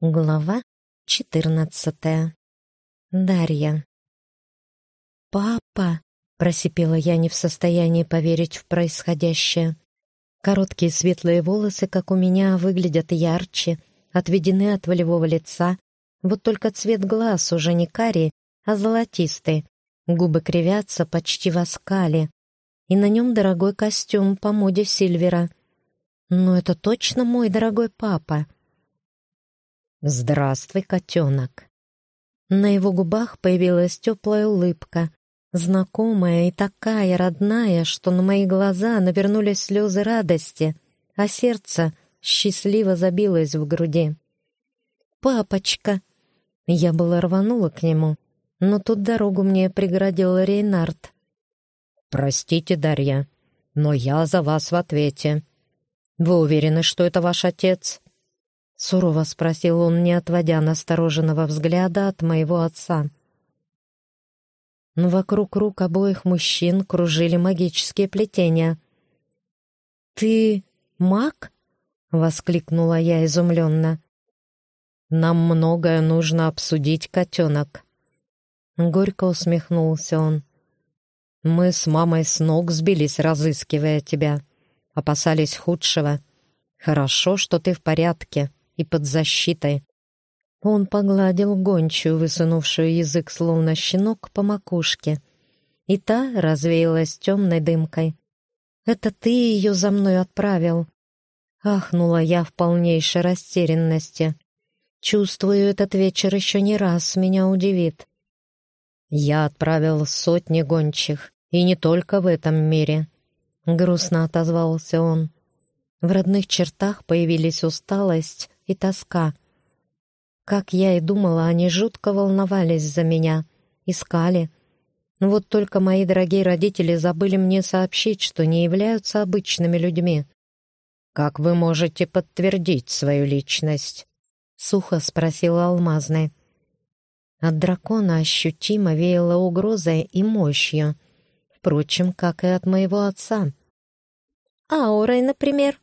Глава четырнадцатая. Дарья. «Папа!» — просипела я не в состоянии поверить в происходящее. Короткие светлые волосы, как у меня, выглядят ярче, отведены от волевого лица, вот только цвет глаз уже не карий, а золотистый, губы кривятся почти в оскале, и на нем дорогой костюм по моде Сильвера. Но это точно мой дорогой папа — «Здравствуй, котенок!» На его губах появилась теплая улыбка, знакомая и такая родная, что на мои глаза навернулись слезы радости, а сердце счастливо забилось в груди. «Папочка!» Я была рванула к нему, но тут дорогу мне преградил Рейнард. «Простите, Дарья, но я за вас в ответе. Вы уверены, что это ваш отец?» Сурово спросил он, не отводя настороженного взгляда от моего отца. Но вокруг рук обоих мужчин кружили магические плетения. «Ты маг?» — воскликнула я изумленно. «Нам многое нужно обсудить, котенок». Горько усмехнулся он. «Мы с мамой с ног сбились, разыскивая тебя. Опасались худшего. Хорошо, что ты в порядке и под защитой. Он погладил гончую, высунувшую язык, словно щенок, по макушке. И та развеялась темной дымкой. «Это ты ее за мной отправил?» Ахнула я в полнейшей растерянности. Чувствую, этот вечер еще не раз меня удивит. Я отправил сотни гончих, и не только в этом мире. Грустно отозвался он. В родных чертах появились усталость и тоска. Как я и думала, они жутко волновались за меня, искали. Но вот только мои дорогие родители забыли мне сообщить, что не являются обычными людьми. «Как вы можете подтвердить свою личность?» — сухо спросила Алмазный. От дракона ощутимо веяло угрозой и мощью, впрочем, как и от моего отца. «Аурой, например»,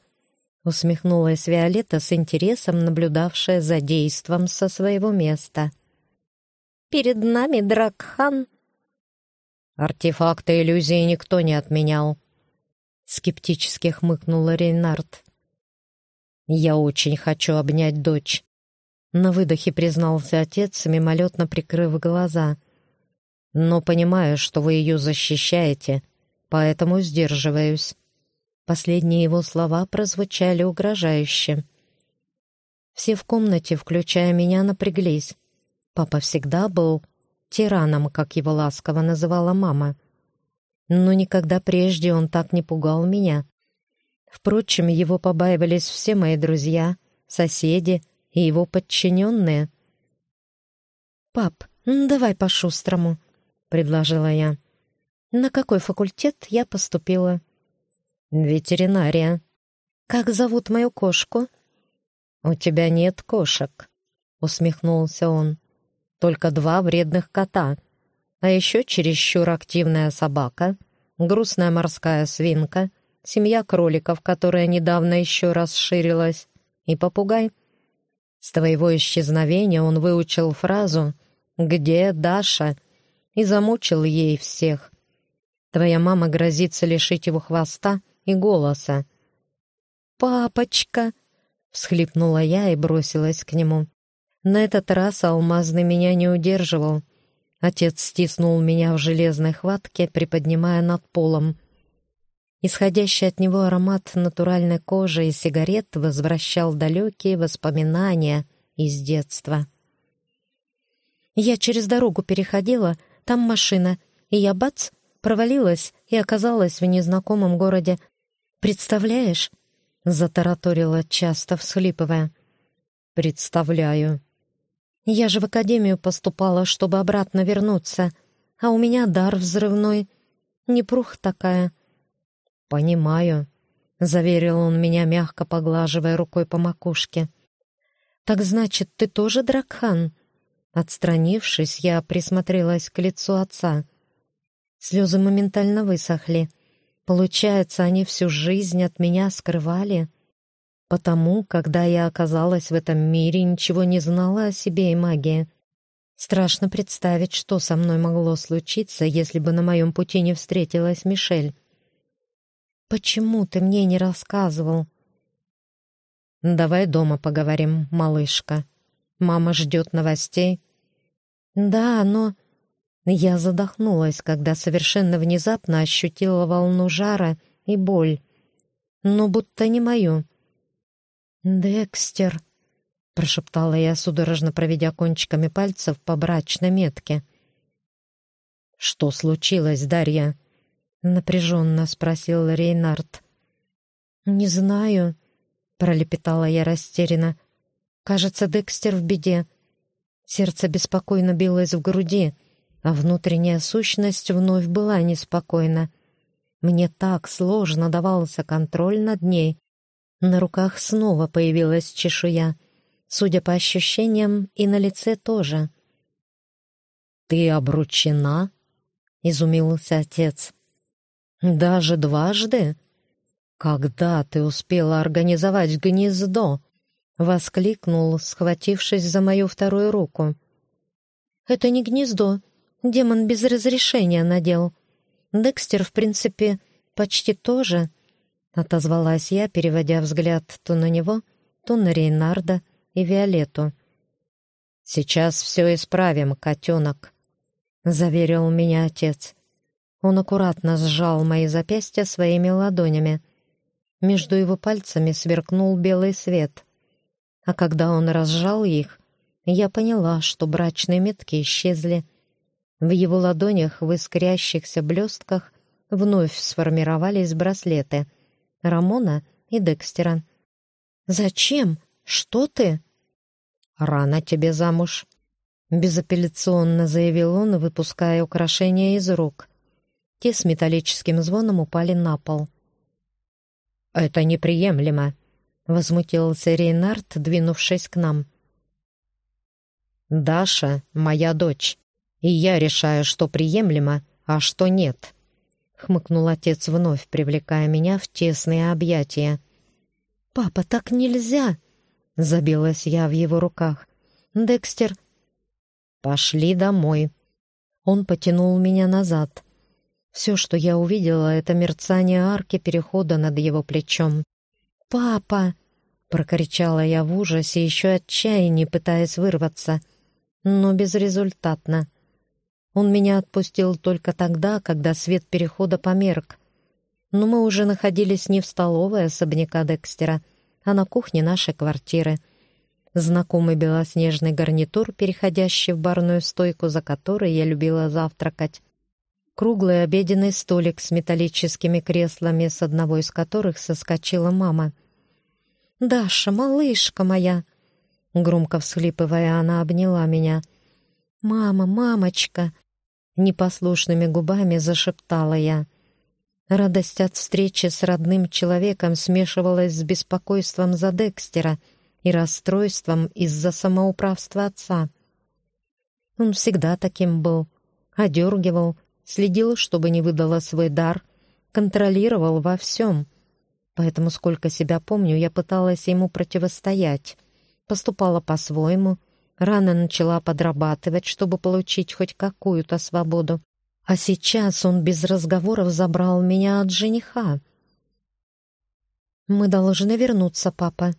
усмехнулась Виолетта с интересом, наблюдавшая за действом со своего места. «Перед нами Дракхан». «Артефакты иллюзии никто не отменял», — скептически хмыкнула Рейнард. «Я очень хочу обнять дочь», — на выдохе признался отец, мимолетно прикрыв глаза. «Но понимаю, что вы ее защищаете, поэтому сдерживаюсь». Последние его слова прозвучали угрожающе. Все в комнате, включая меня, напряглись. Папа всегда был тираном, как его ласково называла мама. Но никогда прежде он так не пугал меня. Впрочем, его побаивались все мои друзья, соседи и его подчиненные. «Пап, давай по-шустрому», — предложила я. «На какой факультет я поступила?» «Ветеринария». «Как зовут мою кошку?» «У тебя нет кошек», — усмехнулся он. «Только два вредных кота, а еще чересчур активная собака, грустная морская свинка, семья кроликов, которая недавно еще расширилась, и попугай». С твоего исчезновения он выучил фразу «Где Даша?» и замучил ей всех. Твоя мама грозится лишить его хвоста и голоса. «Папочка!» — всхлипнула я и бросилась к нему. На этот раз алмазный меня не удерживал. Отец стиснул меня в железной хватке, приподнимая над полом. Исходящий от него аромат натуральной кожи и сигарет возвращал далекие воспоминания из детства. Я через дорогу переходила, там машина, и я, бац, провалилась и оказалась в незнакомом городе, «Представляешь?» — затараторила, часто всхлипывая. «Представляю». «Я же в академию поступала, чтобы обратно вернуться, а у меня дар взрывной. Непрух такая». «Понимаю», — заверил он меня, мягко поглаживая рукой по макушке. «Так значит, ты тоже дракхан?» Отстранившись, я присмотрелась к лицу отца. Слезы моментально высохли. Получается, они всю жизнь от меня скрывали? Потому, когда я оказалась в этом мире, ничего не знала о себе и магии. Страшно представить, что со мной могло случиться, если бы на моем пути не встретилась Мишель. «Почему ты мне не рассказывал?» «Давай дома поговорим, малышка. Мама ждет новостей». «Да, но...» Я задохнулась, когда совершенно внезапно ощутила волну жара и боль. Но будто не мою. «Декстер», — прошептала я, судорожно проведя кончиками пальцев по брачной метке. «Что случилось, Дарья?» — напряженно спросил Рейнард. «Не знаю», — пролепетала я растерянно. «Кажется, Декстер в беде. Сердце беспокойно билось в груди, а внутренняя сущность вновь была неспокойна. Мне так сложно давался контроль над ней, на руках снова появилась чешуя. Судя по ощущениям, и на лице тоже. «Ты обручена?» — изумился отец. «Даже дважды? Когда ты успела организовать гнездо?» — воскликнул, схватившись за мою вторую руку. «Это не гнездо. Демон без разрешения надел. Декстер, в принципе, почти тоже. Отозвалась я, переводя взгляд то на него, то на Рейнарда и Виолетту. «Сейчас все исправим, котенок», — заверил меня отец. Он аккуратно сжал мои запястья своими ладонями. Между его пальцами сверкнул белый свет. А когда он разжал их, я поняла, что брачные метки исчезли. В его ладонях в искрящихся блестках вновь сформировались браслеты. Рамона и Декстера. «Зачем? Что ты?» «Рано тебе замуж», — безапелляционно заявил он, выпуская украшения из рук. Те с металлическим звоном упали на пол. «Это неприемлемо», — возмутился Рейнард, двинувшись к нам. «Даша — моя дочь, и я решаю, что приемлемо, а что нет», — хмыкнул отец вновь, привлекая меня в тесные объятия. «Папа, так нельзя!» — забилась я в его руках. «Декстер...» «Пошли домой». Он потянул меня назад. Все, что я увидела, — это мерцание арки перехода над его плечом. «Папа!» — прокричала я в ужасе, еще отчаянии пытаясь вырваться, но безрезультатно. Он меня отпустил только тогда, когда свет перехода померк. Но мы уже находились не в столовой особняка Декстера, а на кухне нашей квартиры. Знакомый белоснежный гарнитур, переходящий в барную стойку, за которой я любила завтракать. Круглый обеденный столик с металлическими креслами, с одного из которых соскочила мама. «Даша, малышка моя!» Громко всхлипывая, она обняла меня. «Мама, мамочка!» Непослушными губами зашептала я. Радость от встречи с родным человеком смешивалась с беспокойством за Декстера и расстройством из-за самоуправства отца. Он всегда таким был. Одергивал, следил, чтобы не выдала свой дар, контролировал во всем. Поэтому, сколько себя помню, я пыталась ему противостоять. Поступала по-своему, Рано начала подрабатывать, чтобы получить хоть какую-то свободу. А сейчас он без разговоров забрал меня от жениха. «Мы должны вернуться, папа»,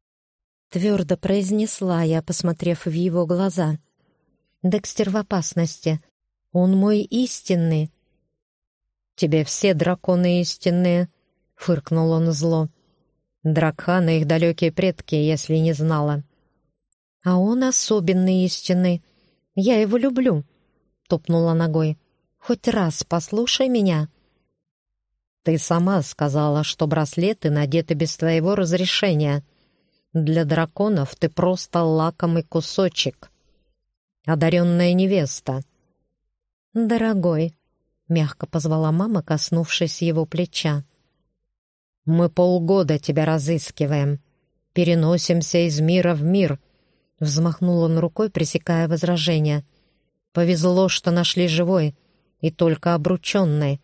— твердо произнесла я, посмотрев в его глаза. «Декстер в опасности. Он мой истинный». «Тебе все драконы истинные», — фыркнул он зло. «Дракханы — их далекие предки, если не знала». А он особенный истинный. Я его люблю», — топнула ногой. «Хоть раз послушай меня». «Ты сама сказала, что браслеты надеты без твоего разрешения. Для драконов ты просто лакомый кусочек. Одаренная невеста». «Дорогой», — мягко позвала мама, коснувшись его плеча. «Мы полгода тебя разыскиваем. Переносимся из мира в мир, Взмахнул он рукой, пресекая возражение. «Повезло, что нашли живой, и только обрученной.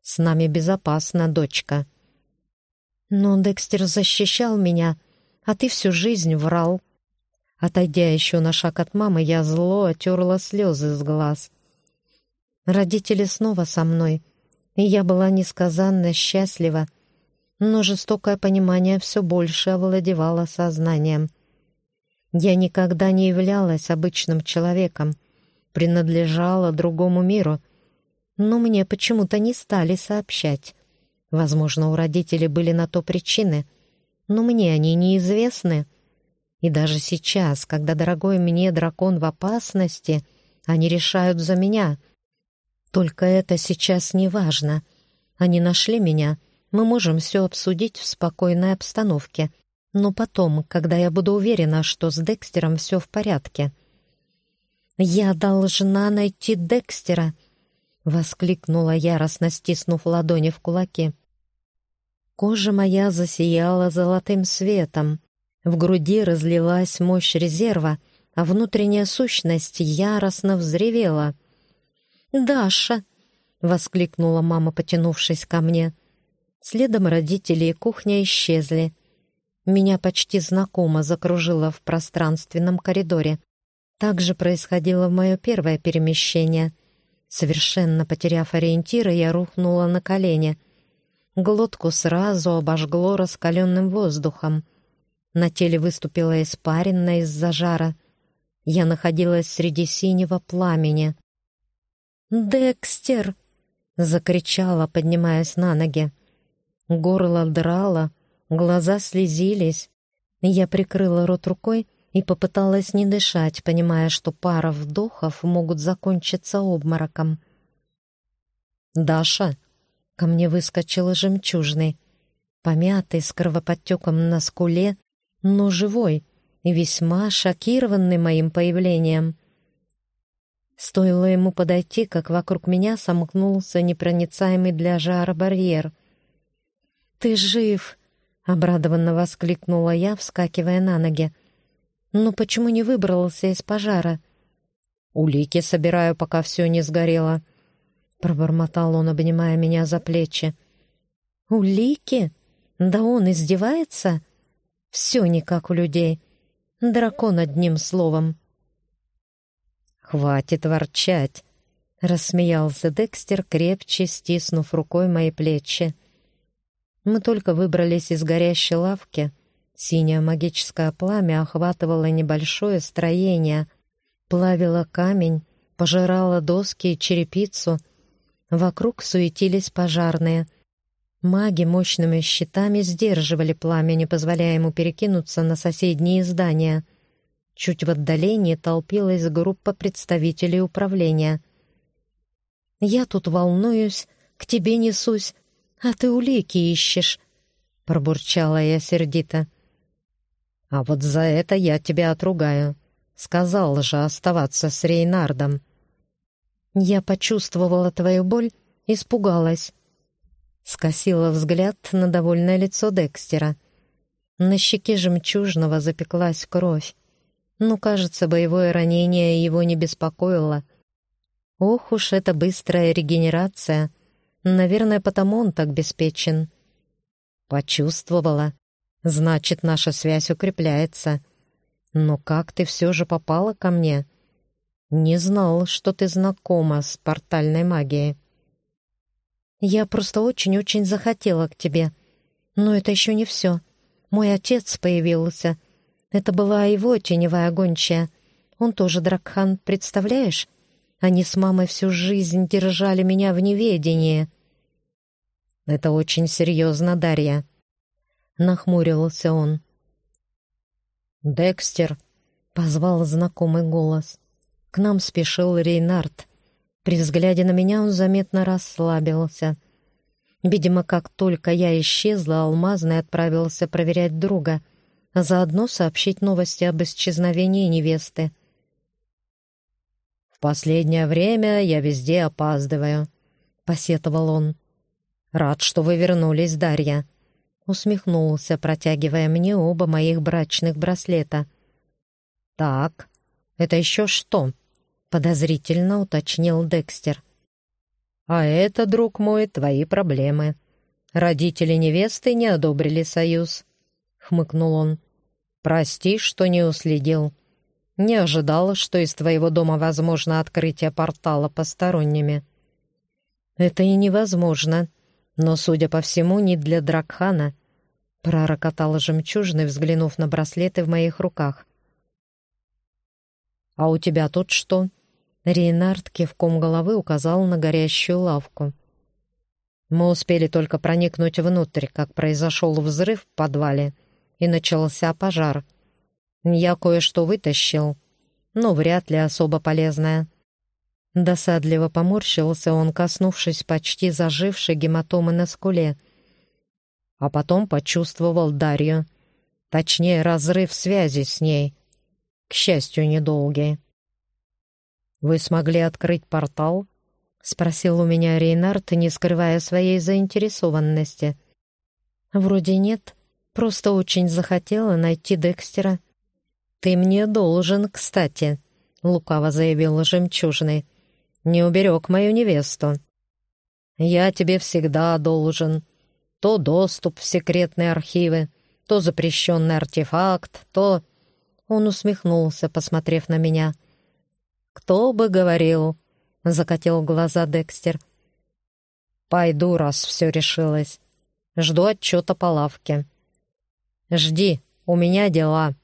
С нами безопасно, дочка». Но Декстер защищал меня, а ты всю жизнь врал. Отойдя еще на шаг от мамы, я зло отерла слезы с глаз. Родители снова со мной, и я была несказанно счастлива, но жестокое понимание все больше овладевало сознанием. Я никогда не являлась обычным человеком, принадлежала другому миру, но мне почему-то не стали сообщать. Возможно, у родителей были на то причины, но мне они неизвестны. И даже сейчас, когда дорогой мне дракон в опасности, они решают за меня. Только это сейчас не важно. Они нашли меня — мы можем все обсудить в спокойной обстановке, но потом, когда я буду уверена, что с Декстером все в порядке. «Я должна найти Декстера!» — воскликнула яростно, стиснув ладони в кулаки. Кожа моя засияла золотым светом. В груди разлилась мощь резерва, а внутренняя сущность яростно взревела. «Даша!» — воскликнула мама, потянувшись ко мне. Следом родители и кухня исчезли. Меня почти знакомо закружило в пространственном коридоре. Так же происходило в мое первое перемещение. Совершенно потеряв ориентиры, я рухнула на колени. Глотку сразу обожгло раскаленным воздухом. На теле выступила испарина из-за жара. Я находилась среди синего пламени. «Декстер!» — закричала, поднимаясь на ноги. Горло драло, глаза слезились. Я прикрыла рот рукой и попыталась не дышать, понимая, что пара вдохов могут закончиться обмороком. «Даша!» — ко мне выскочил жемчужный, помятый, с кровоподтеком на скуле, но живой и весьма шокированный моим появлением. Стоило ему подойти, как вокруг меня сомкнулся непроницаемый для жара барьер. «Ты жив!» — обрадованно воскликнула я, вскакивая на ноги. «Но почему не выбрался из пожара?» «Улики собираю, пока все не сгорело», — пробормотал он, обнимая меня за плечи. «Улики? Да он издевается? Все не как у людей. Дракон одним словом». «Хватит ворчать», — рассмеялся Декстер, крепче стиснув рукой мои плечи. Мы только выбрались из горящей лавки. Синее магическое пламя охватывало небольшое строение, плавило камень, пожирало доски и черепицу. Вокруг суетились пожарные. Маги мощными щитами сдерживали пламя, не позволяя ему перекинуться на соседние здания. Чуть в отдалении толпилась группа представителей управления. «Я тут волнуюсь, к тебе несусь, «А ты улики ищешь», — пробурчала я сердито. «А вот за это я тебя отругаю. Сказал же оставаться с Рейнардом». Я почувствовала твою боль, испугалась. Скосила взгляд на довольное лицо Декстера. На щеке жемчужного запеклась кровь. Ну, кажется, боевое ранение его не беспокоило. Ох уж эта быстрая регенерация — Наверное, потому он так беспечен. Почувствовала. Значит, наша связь укрепляется. Но как ты все же попала ко мне? Не знал, что ты знакома с портальной магией. Я просто очень-очень захотела к тебе. Но это еще не все. Мой отец появился. Это была его теневая гончая. Он тоже Дракхан, представляешь? Они с мамой всю жизнь держали меня в неведении. Это очень серьезно, Дарья. Нахмурился он. «Декстер!» — позвал знакомый голос. К нам спешил Рейнард. При взгляде на меня он заметно расслабился. Видимо, как только я исчезла, Алмазный отправился проверять друга, а заодно сообщить новости об исчезновении невесты. «В последнее время я везде опаздываю», — посетовал он. «Рад, что вы вернулись, Дарья», — усмехнулся, протягивая мне оба моих брачных браслета. «Так, это еще что?» — подозрительно уточнил Декстер. «А это, друг мой, твои проблемы. Родители невесты не одобрили союз», — хмыкнул он. «Прости, что не уследил. Не ожидал, что из твоего дома возможно открытие портала посторонними». «Это и невозможно, но, судя по всему, не для Дракхана», — пророкотала жемчужный, взглянув на браслеты в моих руках. «А у тебя тут что?» Рейнард кивком головы указал на горящую лавку. Мы успели только проникнуть внутрь, как произошел взрыв в подвале, и начался пожар. Я кое-что вытащил, но вряд ли особо полезное. Досадливо поморщился он, коснувшись почти зажившей гематомы на скуле. А потом почувствовал Дарью. Точнее, разрыв связи с ней. К счастью, недолгий. «Вы смогли открыть портал?» — спросил у меня Рейнард, не скрывая своей заинтересованности. «Вроде нет, просто очень захотела найти Декстера». «Ты мне должен, кстати», — лукаво заявил жемчужный. «Не уберег мою невесту». «Я тебе всегда должен. То доступ в секретные архивы, то запрещенный артефакт, то...» Он усмехнулся, посмотрев на меня. «Кто бы говорил?» — закатил глаза Декстер. «Пойду, раз все решилось. Жду отчета по лавке». «Жди, у меня дела».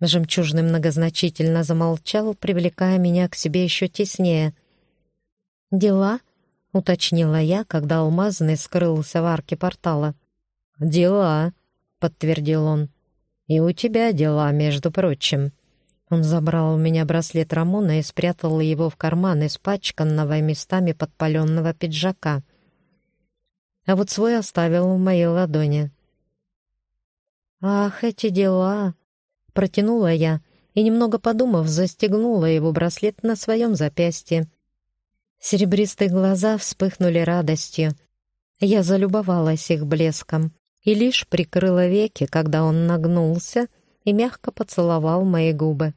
Жемчужный многозначительно замолчал, привлекая меня к себе еще теснее. «Дела?» — уточнила я, когда алмазный скрылся в арке портала. «Дела», — подтвердил он. «И у тебя дела, между прочим». Он забрал у меня браслет Рамона и спрятал его в карман испачканного местами подпаленного пиджака. А вот свой оставил в моей ладони. «Ах, эти дела!» — протянула я и, немного подумав, застегнула его браслет на своем запястье. Серебристые глаза вспыхнули радостью. Я залюбовалась их блеском и лишь прикрыла веки, когда он нагнулся и мягко поцеловал мои губы.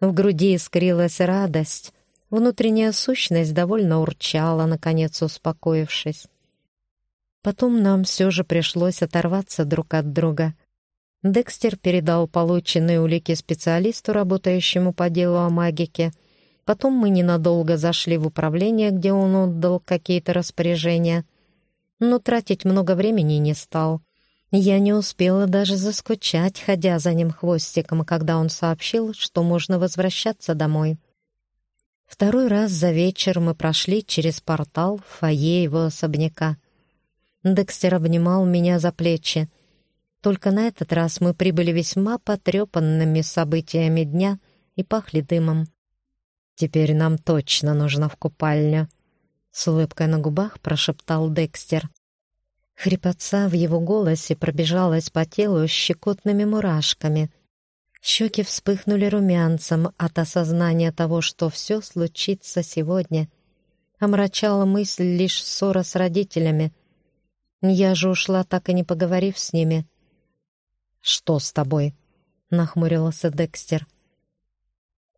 В груди искрилась радость, внутренняя сущность довольно урчала, наконец успокоившись. Потом нам все же пришлось оторваться друг от друга. Декстер передал полученные улики специалисту, работающему по делу о магике. Потом мы ненадолго зашли в управление, где он отдал какие-то распоряжения. Но тратить много времени не стал — я не успела даже заскучать, ходя за ним хвостиком, когда он сообщил, что можно возвращаться домой. Второй раз за вечер мы прошли через портал в фойе его особняка. Декстер обнимал меня за плечи. Только на этот раз мы прибыли весьма потрепанными событиями дня и пахли дымом. «Теперь нам точно нужно в купальню», — с улыбкой на губах прошептал Декстер. Хрипотца в его голосе пробежалась по телу щекотными мурашками. Щеки вспыхнули румянцем от осознания того, что все случится сегодня. Омрачала мысль лишь ссора с родителями. Я же ушла, так и не поговорив с ними. «Что с тобой?» — нахмурился Декстер.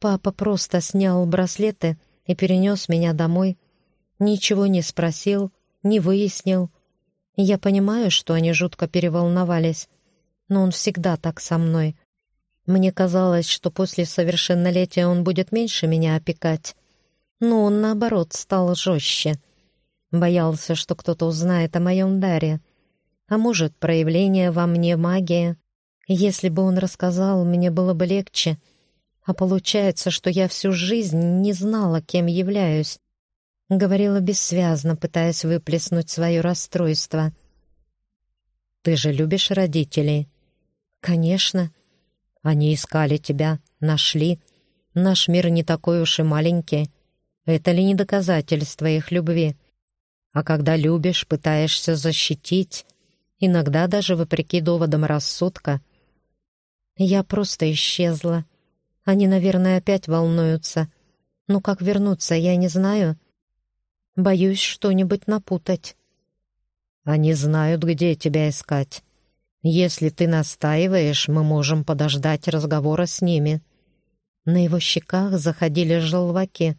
Папа просто снял браслеты и перенес меня домой. Ничего не спросил, не выяснил — я понимаю, что они жутко переволновались, но он всегда так со мной. Мне казалось, что после совершеннолетия он будет меньше меня опекать, но он, наоборот, стал жестче. Боялся, что кто-то узнает о моем даре. А может, проявление во мне магии. Если бы он рассказал, мне было бы легче. А получается, что я всю жизнь не знала, кем являюсь. Говорила бессвязно, пытаясь выплеснуть свое расстройство. «Ты же любишь родителей?» «Конечно. Они искали тебя, нашли. Наш мир не такой уж и маленький. Это ли не доказательство их любви? А когда любишь, пытаешься защитить, иногда даже вопреки доводам рассудка. Я просто исчезла. Они, наверное, опять волнуются. Но как вернуться, я не знаю. Боюсь что-нибудь напутать. Они знают, где тебя искать. Если ты настаиваешь, мы можем подождать разговора с ними». На его щеках заходили желваки.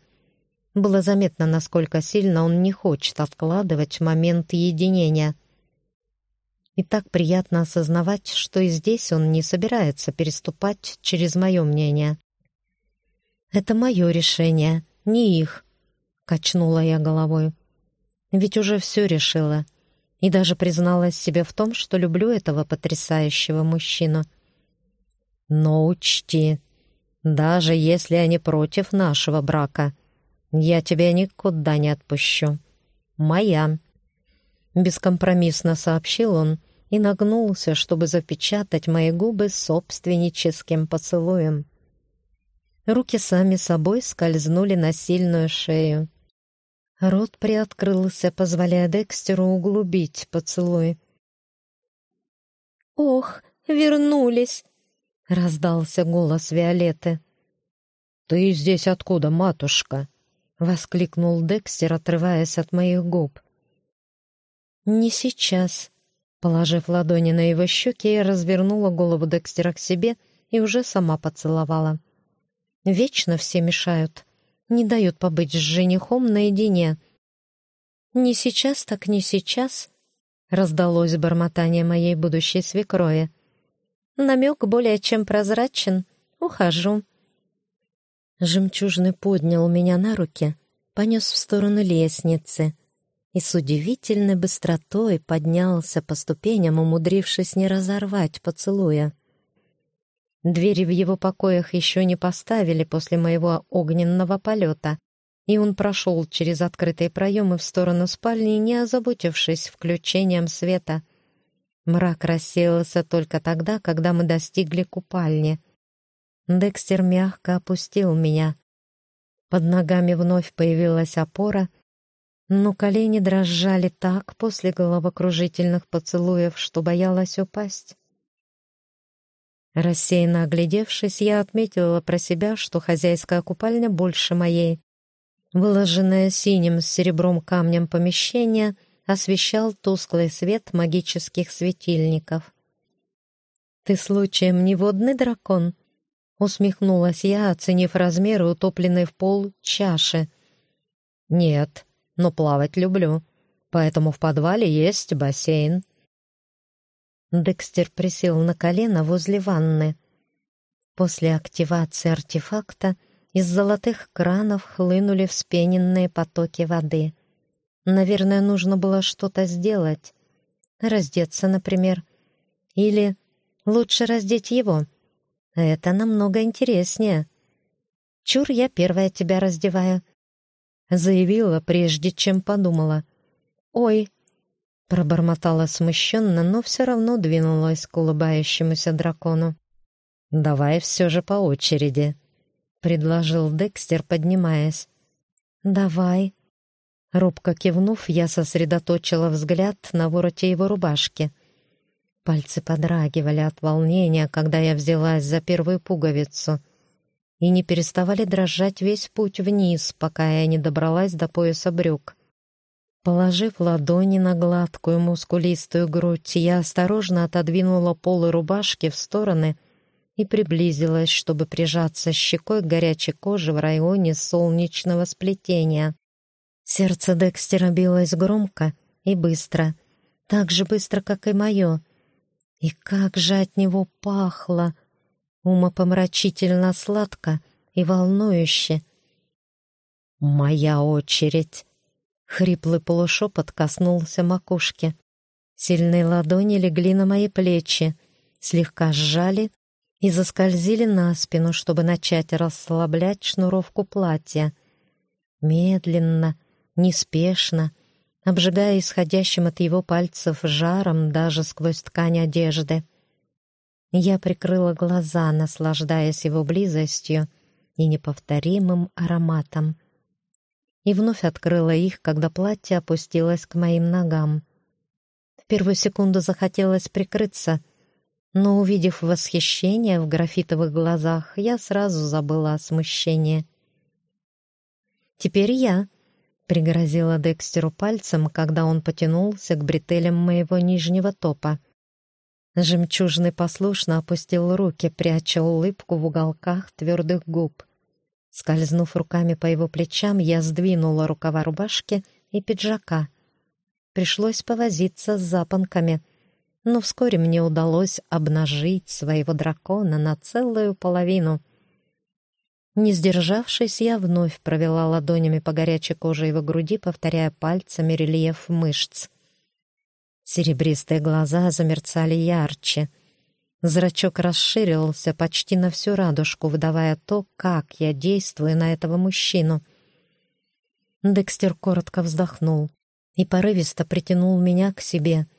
Было заметно, насколько сильно он не хочет откладывать момент единения. И так приятно осознавать, что и здесь он не собирается переступать через мое мнение. «Это мое решение, не их», — качнула я головой. «Ведь уже все решила и даже призналась себе в том, что люблю этого потрясающего мужчину. Но учти, даже если они против нашего брака, я тебя никуда не отпущу. Моя. Бескомпромиссно сообщил он и нагнулся, чтобы запечатать мои губы собственническим поцелуем. Руки сами собой скользнули на сильную шею. Рот приоткрылся, позволяя Декстеру углубить поцелуй. «Ох, вернулись!» — раздался голос Виолетты. «Ты здесь откуда, матушка?» — воскликнул Декстер, отрываясь от моих губ. «Не сейчас». Положив ладони на его щеки, я развернула голову Декстера к себе и уже сама поцеловала. «Вечно все мешают» не дают побыть с женихом наедине. «Не сейчас, так не сейчас», — раздалось бормотание моей будущей свекрови. «Намек более чем прозрачен. Ухожу». Жемчужный поднял меня на руки, понес в сторону лестницы и с удивительной быстротой поднялся по ступеням, умудрившись не разорвать поцелуя. Двери в его покоях еще не поставили после моего огненного полета, и он прошел через открытые проемы в сторону спальни, не озаботившись включением света. Мрак рассеялся только тогда, когда мы достигли купальни. Декстер мягко опустил меня. Под ногами вновь появилась опора, но колени дрожали так после головокружительных поцелуев, что боялась упасть. Рассеянно оглядевшись, я отметила про себя, что хозяйская купальня больше моей. Выложенное синим с серебром камнем помещение освещал тусклый свет магических светильников. «Ты случаем не водный дракон?» — усмехнулась я, оценив размеры утопленной в пол чаши. «Нет, но плавать люблю, поэтому в подвале есть бассейн», Декстер присел на колено возле ванны. После активации артефакта из золотых кранов хлынули вспененные потоки воды. Наверное, нужно было что-то сделать. Раздеться, например. Или лучше раздеть его. Это намного интереснее. «Чур, я первая тебя раздеваю», — заявила, прежде чем подумала. «Ой, Пробормотала смущенно, но все равно двинулась к улыбающемуся дракону. «Давай все же по очереди», — предложил Декстер, поднимаясь. «Давай». Робко кивнув, я сосредоточила взгляд на вороте его рубашки. Пальцы подрагивали от волнения, когда я взялась за первую пуговицу, и не переставали дрожать весь путь вниз, пока я не добралась до пояса брюк. Положив ладони на гладкую мускулистую грудь, я осторожно отодвинула полы рубашки в стороны и приблизилась, чтобы прижаться щекой к горячей коже в районе солнечного сплетения. Сердце Декстера билось громко и быстро, так же быстро, как и мое. И как же от него пахло! Умопомрачительно сладко и волнующе. «Моя очередь!» Хриплый полушепот коснулся макушки. Сильные ладони легли на мои плечи, слегка сжали и заскользили на спину, чтобы начать расслаблять шнуровку платья. Медленно, неспешно, обжигая исходящим от его пальцев жаром даже сквозь ткань одежды. Я прикрыла глаза, наслаждаясь его близостью и неповторимым ароматом и вновь открыла их, когда платье опустилось к моим ногам. В первую секунду захотелось прикрыться, но, увидев восхищение в графитовых глазах, я сразу забыла о смущении. «Теперь я», — пригрозила Декстеру пальцем, когда он потянулся к бретелям моего нижнего топа. Жемчужный послушно опустил руки, пряча улыбку в уголках твердых губ. Скользнув руками по его плечам, я сдвинула рукава рубашки и пиджака. Пришлось повозиться с запонками, но вскоре мне удалось обнажить своего дракона на целую половину. Не сдержавшись, я вновь провела ладонями по горячей коже его груди, повторяя пальцами рельеф мышц. Серебристые глаза замерцали ярче. Зрачок расширился почти на всю радужку, выдавая то, как я действую на этого мужчину. Декстер коротко вздохнул и порывисто притянул меня к себе —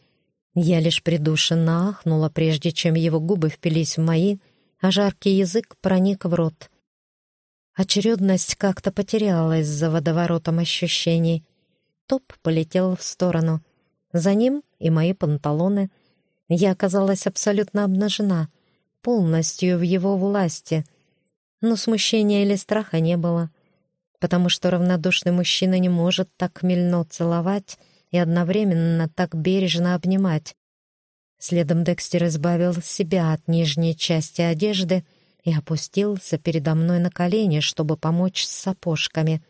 я лишь придушенно ахнула, прежде чем его губы впились в мои, а жаркий язык проник в рот. Очередность как-то потерялась за водоворотом ощущений. Топ полетел в сторону. За ним и мои панталоны. Я оказалась абсолютно обнажена, полностью в его власти. Но смущения или страха не было, потому что равнодушный мужчина не может так хмельно целовать, и одновременно так бережно обнимать. Следом Декстер избавил себя от нижней части одежды и опустился передо мной на колени, чтобы помочь с сапожками.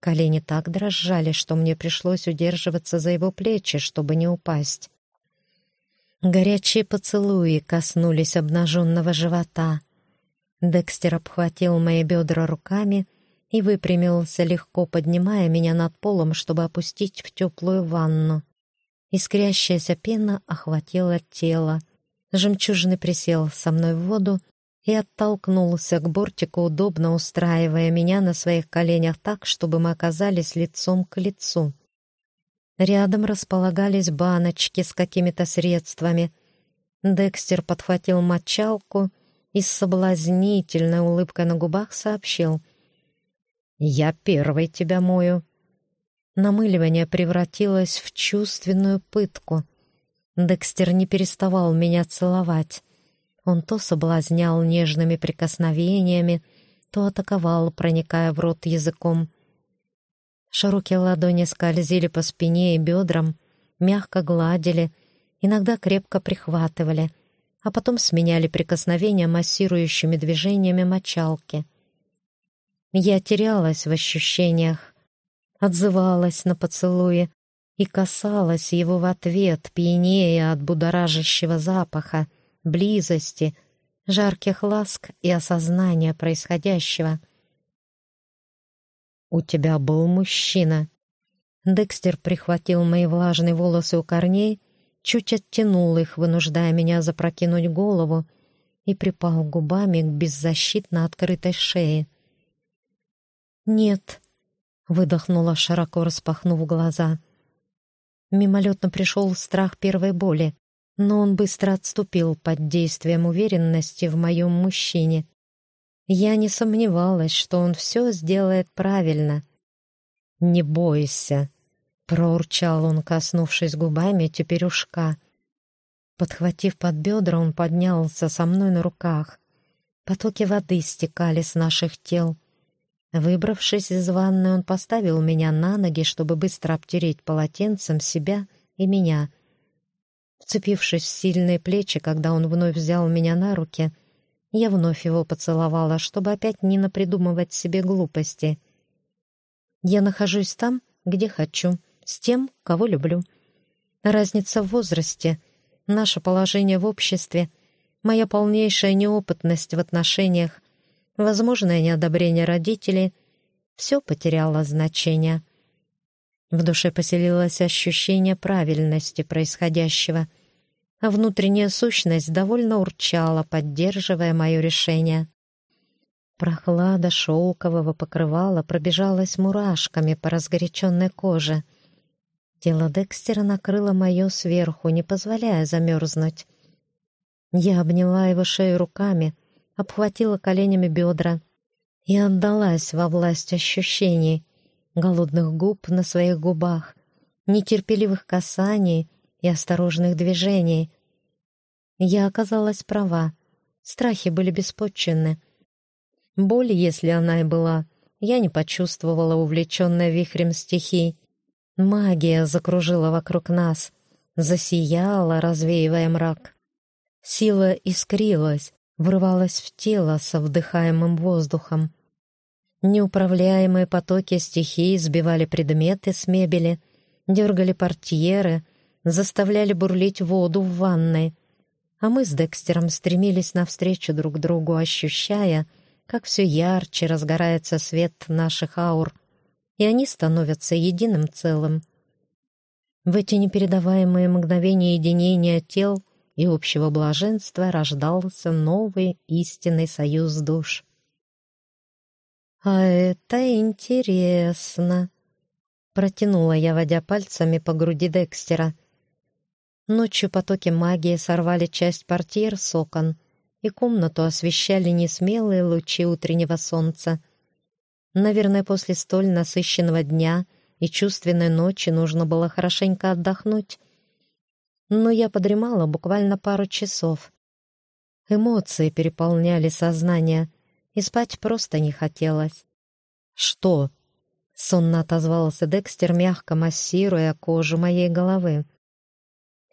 Колени так дрожали, что мне пришлось удерживаться за его плечи, чтобы не упасть. Горячие поцелуи коснулись обнаженного живота. Декстер обхватил мои бедра руками и выпрямился, легко поднимая меня над полом, чтобы опустить в теплую ванну. Искрящаяся пена охватила тело. Жемчужный присел со мной в воду и оттолкнулся к бортику, удобно устраивая меня на своих коленях так, чтобы мы оказались лицом к лицу. Рядом располагались баночки с какими-то средствами. Декстер подхватил мочалку и с соблазнительной улыбкой на губах сообщил — «Я первый тебя мою». Намыливание превратилось в чувственную пытку. Декстер не переставал меня целовать. Он то соблазнял нежными прикосновениями, то атаковал, проникая в рот языком. Широкие ладони скользили по спине и бедрам, мягко гладили, иногда крепко прихватывали, а потом сменяли прикосновения массирующими движениями мочалки — я терялась в ощущениях, отзывалась на поцелуи и касалась его в ответ, пьянее от будоражащего запаха, близости, жарких ласк и осознания происходящего. «У тебя был мужчина». Декстер прихватил мои влажные волосы у корней, чуть оттянул их, вынуждая меня запрокинуть голову, и припал губами к беззащитно открытой шее. «Нет», — выдохнула, широко распахнув глаза. Мимолетно пришел страх первой боли, но он быстро отступил под действием уверенности в моем мужчине. Я не сомневалась, что он все сделает правильно. «Не бойся», — проурчал он, коснувшись губами теперюшка. Подхватив под бедра, он поднялся со мной на руках. Потоки воды стекали с наших тел. Выбравшись из ванны, он поставил меня на ноги, чтобы быстро обтереть полотенцем себя и меня. Вцепившись в сильные плечи, когда он вновь взял меня на руки, я вновь его поцеловала, чтобы опять не напридумывать себе глупости. Я нахожусь там, где хочу, с тем, кого люблю. Разница в возрасте, наше положение в обществе, моя полнейшая неопытность в отношениях, возможное неодобрение родителей — все потеряло значение. В душе поселилось ощущение правильности происходящего, а внутренняя сущность довольно урчала, поддерживая мое решение. Прохлада шелкового покрывала пробежалась мурашками по разгоряченной коже. Тело Декстера накрыло мое сверху, не позволяя замерзнуть. Я обняла его шею руками — обхватила коленями бедра и отдалась во власть ощущений, голодных губ на своих губах, нетерпеливых касаний и осторожных движений. Я оказалась права, страхи были беспочвенны. Боль, если она и была, я не почувствовала, увлеченная вихрем стихий. Магия закружила вокруг нас, засияла, развеивая мрак. Сила искрилась, врывалась в тело со вдыхаемым воздухом. Неуправляемые потоки стихий сбивали предметы с мебели, дергали портьеры, заставляли бурлить воду в ванной, а мы с Декстером стремились навстречу друг другу, ощущая, как все ярче разгорается свет наших аур, и они становятся единым целым. В эти непередаваемые мгновения единения тел и общего блаженства рождался новый истинный союз душ. «А это интересно!» — протянула я, водя пальцами по груди Декстера. Ночью потоки магии сорвали часть портьер с окон, и комнату освещали несмелые лучи утреннего солнца. Наверное, после столь насыщенного дня и чувственной ночи нужно было хорошенько отдохнуть, но я подремала буквально пару часов. Эмоции переполняли сознание, и спать просто не хотелось. «Что?» — сонно отозвался Декстер, мягко массируя кожу моей головы.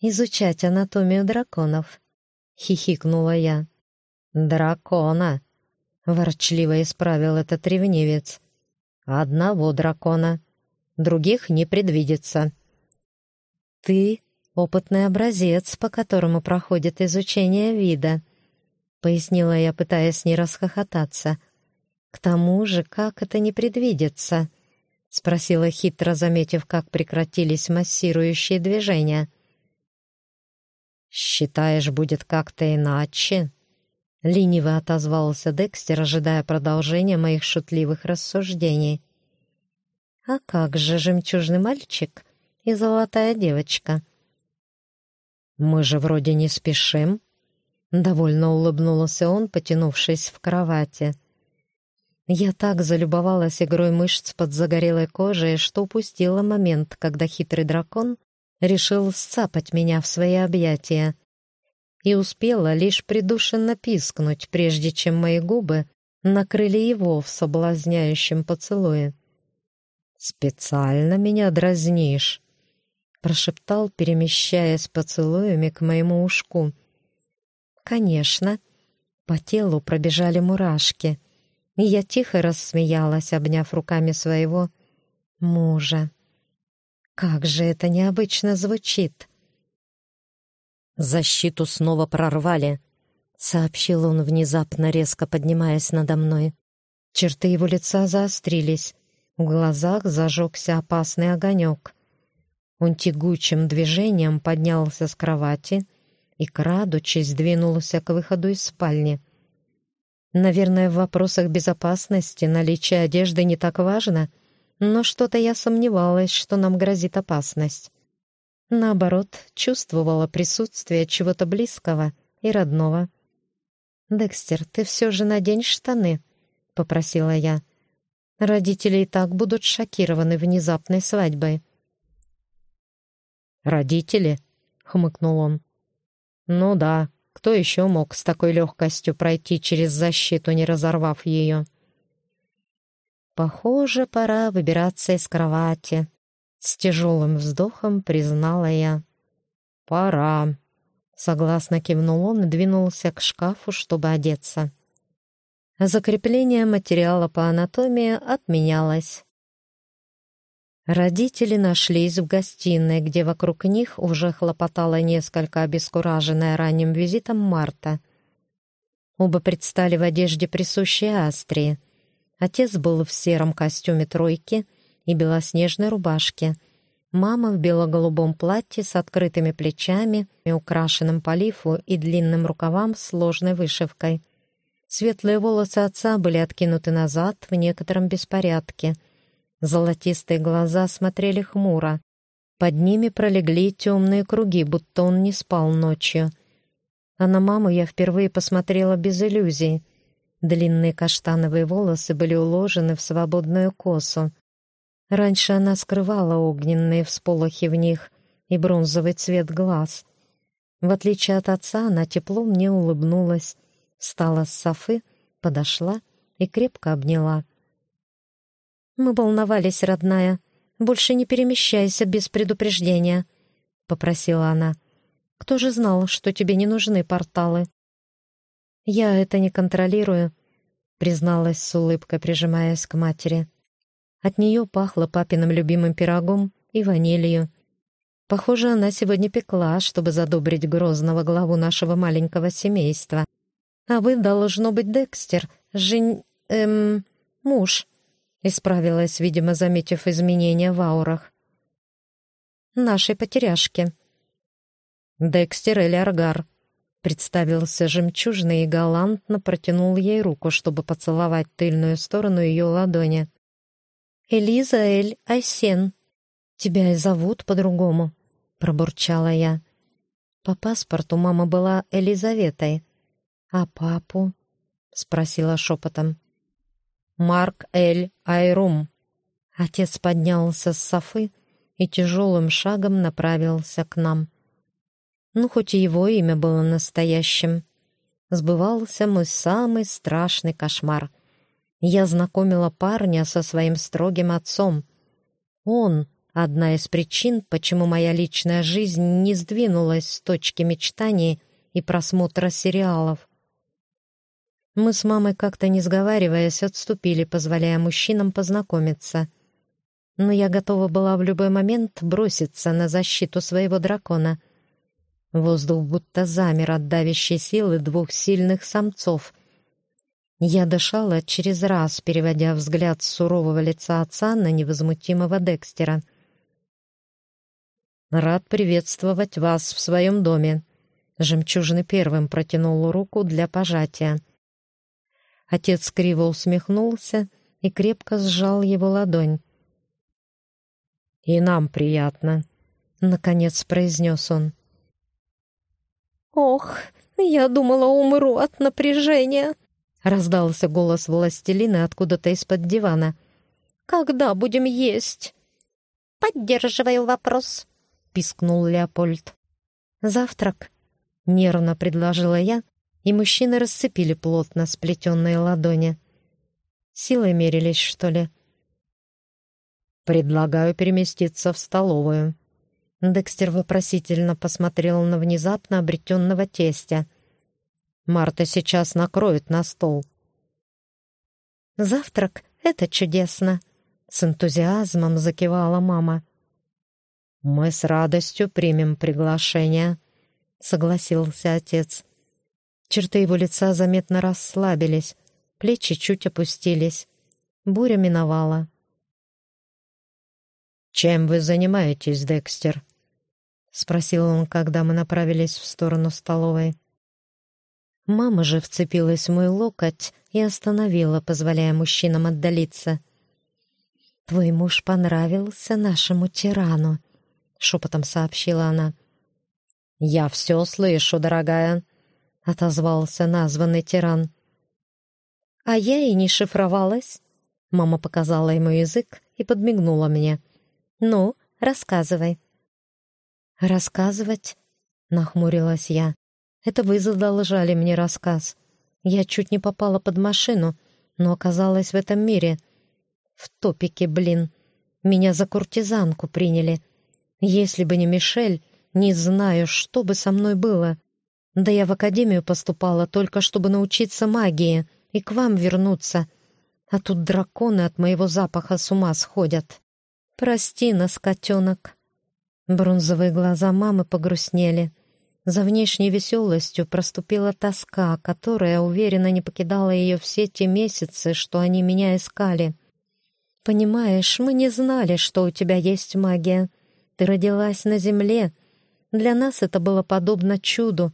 «Изучать анатомию драконов», — хихикнула я. «Дракона!» — ворчливо исправил этот ревнивец. «Одного дракона. Других не предвидится». «Ты опытный образец, по которому проходит изучение вида», — пояснила я, пытаясь не расхохотаться. «К тому же, как это не предвидится?» — спросила хитро, заметив, как прекратились массирующие движения. «Считаешь, будет как-то иначе?» Лениво отозвался Декстер, ожидая продолжения моих шутливых рассуждений. «А как же жемчужный мальчик и золотая девочка?» «Мы же вроде не спешим», — довольно улыбнулся он, потянувшись в кровати. Я так залюбовалась игрой мышц под загорелой кожей, что упустила момент, когда хитрый дракон решил сцапать меня в свои объятия. И успела лишь придушенно пискнуть, прежде чем мои губы накрыли его в соблазняющем поцелуе. «Специально меня дразнишь», прошептал, перемещаясь поцелуями к моему ушку. «Конечно». По телу пробежали мурашки, и я тихо рассмеялась, обняв руками своего мужа. «Как же это необычно звучит!» «Защиту снова прорвали», — сообщил он внезапно, резко поднимаясь надо мной. Черты его лица заострились, в глазах зажегся опасный огонек. Он тягучим движением поднялся с кровати и, крадучись, двинулся к выходу из спальни. Наверное, в вопросах безопасности наличие одежды не так важно, но что-то я сомневалась, что нам грозит опасность. Наоборот, чувствовала присутствие чего-то близкого и родного. «Декстер, ты все же надень штаны», — попросила я. «Родители и так будут шокированы внезапной свадьбой». «Родители?» — хмыкнул он. «Ну да, кто еще мог с такой легкостью пройти через защиту, не разорвав ее?» «Похоже, пора выбираться из кровати», — с тяжелым вздохом признала я. «Пора», — согласно кивнул он и двинулся к шкафу, чтобы одеться. Закрепление материала по анатомии отменялось. Родители нашлись в гостиной, где вокруг них уже хлопотала несколько обескураженная ранним визитом Марта. Оба предстали в одежде, присущей Астрии. Отец был в сером костюме тройки и белоснежной рубашке. Мама в бело-голубом платье с открытыми плечами, и украшенным по лифу и длинным рукавам с сложной вышивкой. Светлые волосы отца были откинуты назад в некотором беспорядке — Золотистые глаза смотрели хмуро. Под ними пролегли темные круги, будто он не спал ночью. А на маму я впервые посмотрела без иллюзий. Длинные каштановые волосы были уложены в свободную косу. Раньше она скрывала огненные всполохи в них и бронзовый цвет глаз. В отличие от отца, она тепло мне улыбнулась, встала с софы, подошла и крепко обняла. «Мы волновались, родная. Больше не перемещайся без предупреждения», — попросила она. «Кто же знал, что тебе не нужны порталы?» «Я это не контролирую», — призналась с улыбкой, прижимаясь к матери. От нее пахло папиным любимым пирогом и ванилью. Похоже, она сегодня пекла, чтобы задобрить грозного главу нашего маленького семейства. А вы, должно быть, Декстер, жень... эм... муж», — исправилась, видимо, заметив изменения в аурах. «Нашей потеряшки». «Декстер или Аргар», — представился жемчужный и галантно протянул ей руку, чтобы поцеловать тыльную сторону ее ладони. «Элиза Эль Айсен. Тебя и зовут по-другому», — пробурчала я. По паспорту мама была Элизаветой, «А папу?» — спросила шепотом. «Марк Эль Айрум». Отец поднялся с софы и тяжелым шагом направился к нам. Ну, хоть и его имя было настоящим. Сбывался мой самый страшный кошмар. Я знакомила парня со своим строгим отцом. Он — одна из причин, почему моя личная жизнь не сдвинулась с точки мечтаний и просмотра сериалов. Мы с мамой как-то не сговариваясь отступили, позволяя мужчинам познакомиться. Но я готова была в любой момент броситься на защиту своего дракона. Воздух будто замер от давящей силы двух сильных самцов. Я дышала через раз, переводя взгляд с сурового лица отца на невозмутимого Декстера. «Рад приветствовать вас в своем доме», Жемчужный первым протянул руку для пожатия. Отец криво усмехнулся и крепко сжал его ладонь. «И нам приятно», — наконец произнес он. «Ох, я думала, умру от напряжения», — раздался голос властелина откуда-то из-под дивана. «Когда будем есть?» «Поддерживаю вопрос», — пискнул Леопольд. «Завтрак», — нервно предложила я, и мужчины расцепили плотно сплетенные ладони. Силой мерились, что ли? «Предлагаю переместиться в столовую». Декстер вопросительно посмотрел на внезапно обретенного тестя. «Марта сейчас накроет на стол». «Завтрак — это чудесно!» — с энтузиазмом закивала мама. «Мы с радостью примем приглашение», — согласился отец. Черты его лица заметно расслабились, плечи чуть опустились. Буря миновала. «Чем вы занимаетесь, Декстер?» — спросил он, когда мы направились в сторону столовой. Мама же вцепилась в мой локоть и остановила, позволяя мужчинам отдалиться. «Твой муж понравился нашему тирану», — шепотом сообщила она. «Я все слышу, дорогая», — отозвался названный тиран. «А я и не шифровалась». Мама показала ему язык и подмигнула мне. «Ну, рассказывай». «Рассказывать?» — нахмурилась я. «Это вы задолжали мне рассказ. Я чуть не попала под машину, но оказалась в этом мире. В топике, блин. Меня за куртизанку приняли. Если бы не Мишель, не знаю, что бы со мной было». Да я в академию поступала только, чтобы научиться магии и к вам вернуться. А тут драконы от моего запаха с ума сходят. Прости нас, котенок». Бронзовые глаза мамы погрустнели. За внешней веселостью проступила тоска, которая, уверенно, не покидала ее все те месяцы, что они меня искали. «Понимаешь, мы не знали, что у тебя есть магия. Ты родилась на земле. Для нас это было подобно чуду,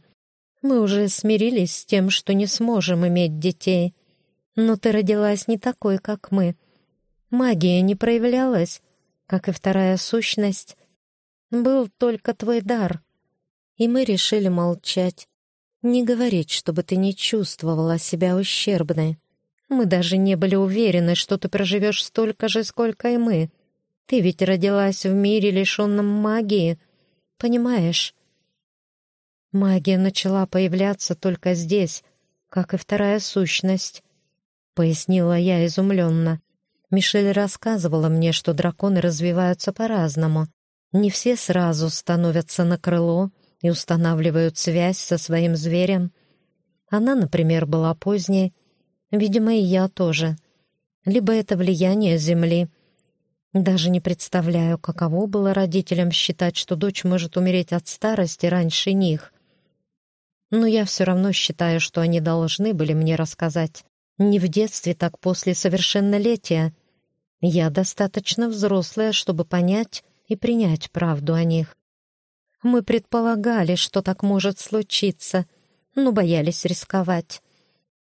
мы уже смирились с тем, что не сможем иметь детей. Но ты родилась не такой, как мы. Магия не проявлялась, как и вторая сущность. Был только твой дар. И мы решили молчать. Не говорить, чтобы ты не чувствовала себя ущербной. Мы даже не были уверены, что ты проживешь столько же, сколько и мы. Ты ведь родилась в мире, лишенном магии. Понимаешь? Магия начала появляться только здесь, как и вторая сущность, — пояснила я изумленно. Мишель рассказывала мне, что драконы развиваются по-разному. Не все сразу становятся на крыло и устанавливают связь со своим зверем. Она, например, была поздней, видимо, и я тоже. Либо это влияние Земли. Даже не представляю, каково было родителям считать, что дочь может умереть от старости раньше них. Но я все равно считаю, что они должны были мне рассказать. Не в детстве, так после совершеннолетия. Я достаточно взрослая, чтобы понять и принять правду о них. Мы предполагали, что так может случиться, но боялись рисковать.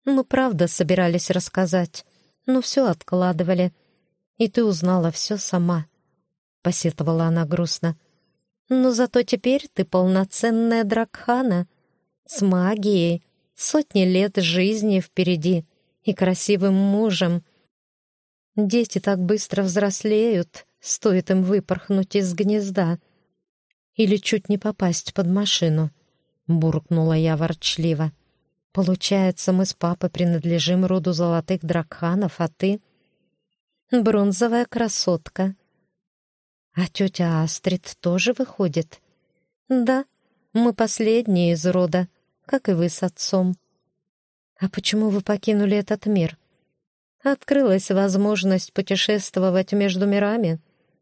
Мы правда собирались рассказать, но все откладывали. И ты узнала все сама, — посетовала она грустно. Но зато теперь ты полноценная Дракхана, с магией, сотни лет жизни впереди и красивым мужем. Дети так быстро взрослеют, стоит им выпорхнуть из гнезда. Или чуть не попасть под машину, — буркнула я ворчливо. Получается, мы с папой принадлежим роду золотых дракханов, а ты — бронзовая красотка. А тетя Астрид тоже выходит? Да, мы последние из рода, как и вы с отцом. А почему вы покинули этот мир? Открылась возможность путешествовать между мирами,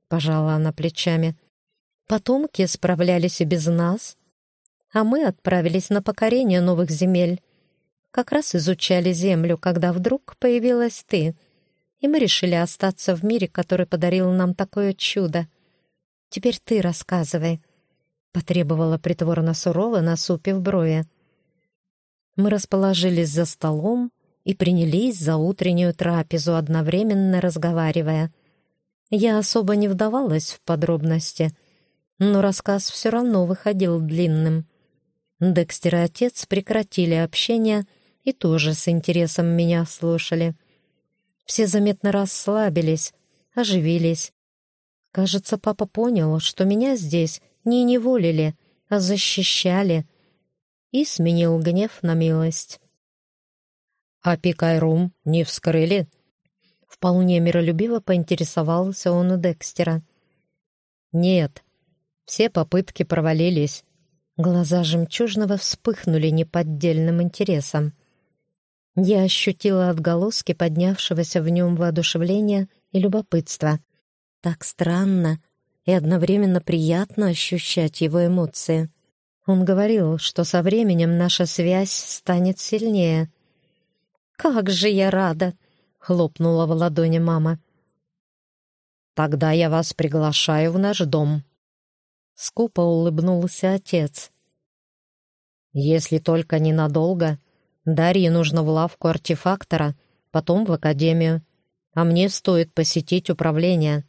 пожала она плечами. Потомки справлялись и без нас, а мы отправились на покорение новых земель как раз изучали Землю, когда вдруг появилась ты, и мы решили остаться в мире, который подарил нам такое чудо. Теперь ты рассказывай», — потребовала притворно сурово, насупив брови. Мы расположились за столом и принялись за утреннюю трапезу, одновременно разговаривая. Я особо не вдавалась в подробности, но рассказ все равно выходил длинным. Декстер и отец прекратили общение — и тоже с интересом меня слушали. Все заметно расслабились, оживились. Кажется, папа понял, что меня здесь не неволили, а защищали, и сменил гнев на милость. «А Пикайрум не вскрыли?» Вполне миролюбиво поинтересовался он у Декстера. «Нет, все попытки провалились». Глаза жемчужного вспыхнули неподдельным интересом. Я ощутила отголоски поднявшегося в нем воодушевления и любопытства. Так странно и одновременно приятно ощущать его эмоции. Он говорил, что со временем наша связь станет сильнее. «Как же я рада!» — хлопнула в ладони мама. «Тогда я вас приглашаю в наш дом». Скупо улыбнулся отец. «Если только ненадолго», Дарье нужно в лавку артефактора, потом в академию, а мне стоит посетить управление».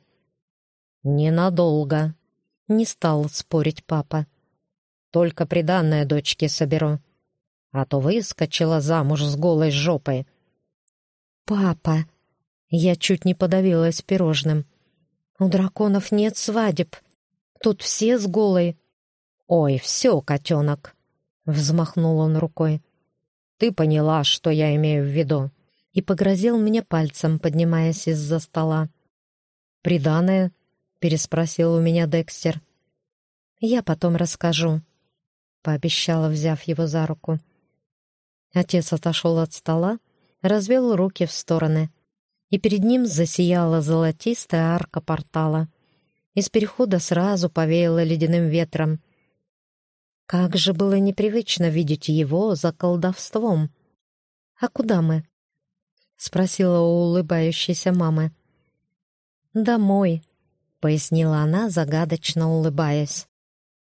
«Ненадолго», — не стал спорить папа. «Только приданное дочке соберу, а то выскочила замуж с голой жопой». «Папа!» Я чуть не подавилась пирожным. «У драконов нет свадеб. Тут все с голой». «Ой, все, котенок!» — взмахнул он рукой. Ты поняла, что я имею в виду?» И погрозил мне пальцем, поднимаясь из-за стола. «Приданное?» — переспросил у меня Декстер. «Я потом расскажу», — пообещала, взяв его за руку. Отец отошел от стола, развел руки в стороны, и перед ним засияла золотистая арка портала. Из перехода сразу повеяло ледяным ветром — как же было непривычно видеть его за колдовством. «А куда мы?» — спросила у улыбающейся мамы. «Домой», — пояснила она, загадочно улыбаясь.